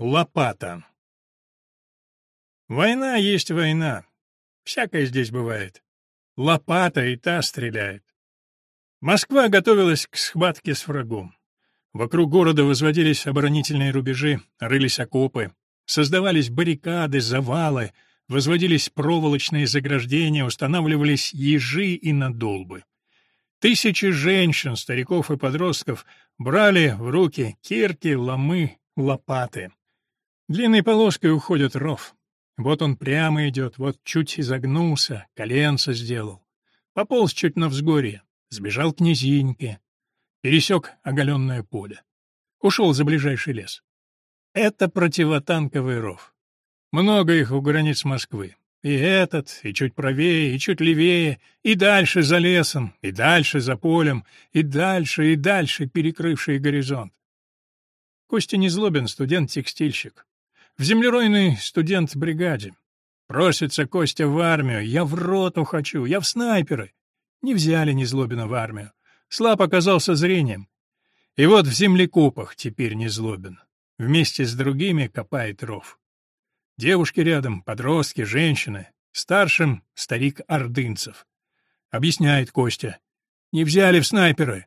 Лопата. Война есть война. Всякое здесь бывает. Лопата и та стреляет. Москва готовилась к схватке с врагом. Вокруг города возводились оборонительные рубежи, рылись окопы, создавались баррикады, завалы, возводились проволочные заграждения, устанавливались ежи и надолбы. Тысячи женщин, стариков и подростков брали в руки кирки, ломы, лопаты. Длинной полоской уходит ров. Вот он прямо идет, вот чуть изогнулся, коленца сделал. Пополз чуть на взгорье, сбежал к низиньке, пересек оголенное поле. Ушел за ближайший лес. Это противотанковый ров. Много их у границ Москвы. И этот, и чуть правее, и чуть левее, и дальше за лесом, и дальше за полем, и дальше, и дальше, перекрывший горизонт. Костя Незлобин, студент-текстильщик. В землеройный студент бригаде. Просится Костя в армию, я в роту хочу, я в снайперы. Не взяли Незлобина в армию. Слаб оказался зрением. И вот в землекопах теперь Незлобин. Вместе с другими копает ров. Девушки рядом, подростки, женщины. Старшим — старик Ордынцев. Объясняет Костя. Не взяли в снайперы.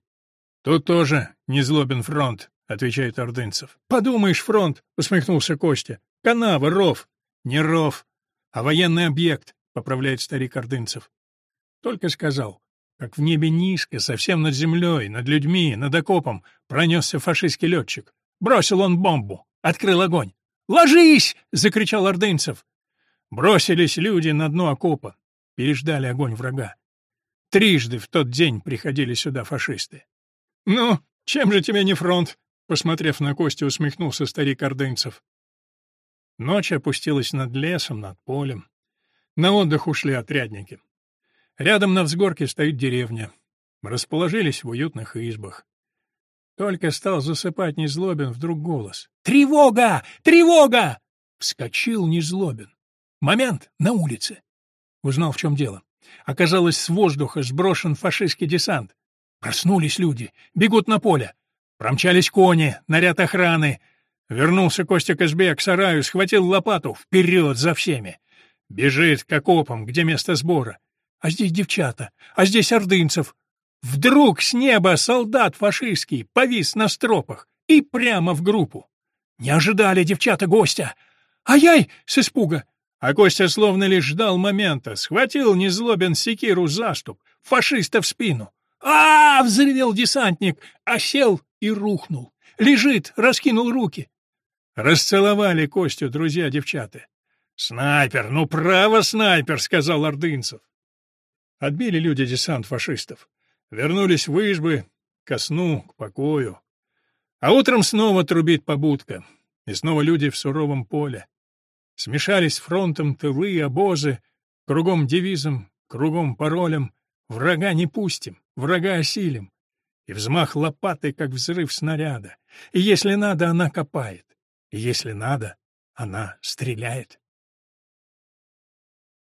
Тут тоже Незлобин фронт. — отвечает Ордынцев. — Подумаешь, фронт, — усмехнулся Костя. — Канава, ров. — Не ров, а военный объект, — поправляет старик Ордынцев. Только сказал, как в небе низко, совсем над землей, над людьми, над окопом, пронесся фашистский летчик. Бросил он бомбу, открыл огонь. «Ложись!» — закричал Ордынцев. Бросились люди на дно окопа, переждали огонь врага. Трижды в тот день приходили сюда фашисты. «Ну, чем же тебе не фронт?» Посмотрев на Костю, усмехнулся старик Ордынцев. Ночь опустилась над лесом, над полем. На отдых ушли отрядники. Рядом на взгорке стоит деревня. Расположились в уютных избах. Только стал засыпать Незлобин, вдруг голос. «Тревога! Тревога!» Вскочил Незлобин. Момент на улице. Узнал, в чем дело. Оказалось, с воздуха сброшен фашистский десант. Проснулись люди, бегут на поле. Промчались кони, наряд охраны. Вернулся Костя к избе, к сараю, схватил лопату, вперед за всеми. Бежит к окопам, где место сбора. А здесь девчата, а здесь ордынцев. Вдруг с неба солдат фашистский повис на стропах и прямо в группу. Не ожидали девчата гостя. Ай-яй! с испуга. А Костя словно лишь ждал момента, схватил незлобен секиру заступ, фашиста в спину. а, -а, -а взревел десантник, а сел и рухнул. Лежит, раскинул руки. Расцеловали Костю друзья-девчата. «Снайпер, ну право снайпер!» — сказал Ордынцев. Отбили люди десант фашистов. Вернулись в избы, ко сну, к покою. А утром снова трубит побудка. И снова люди в суровом поле. Смешались фронтом тылы обозы, кругом девизом, кругом паролем. Врага не пустим, врага осилим и взмах лопаты, как взрыв снаряда. И если надо, она копает. И если надо, она стреляет.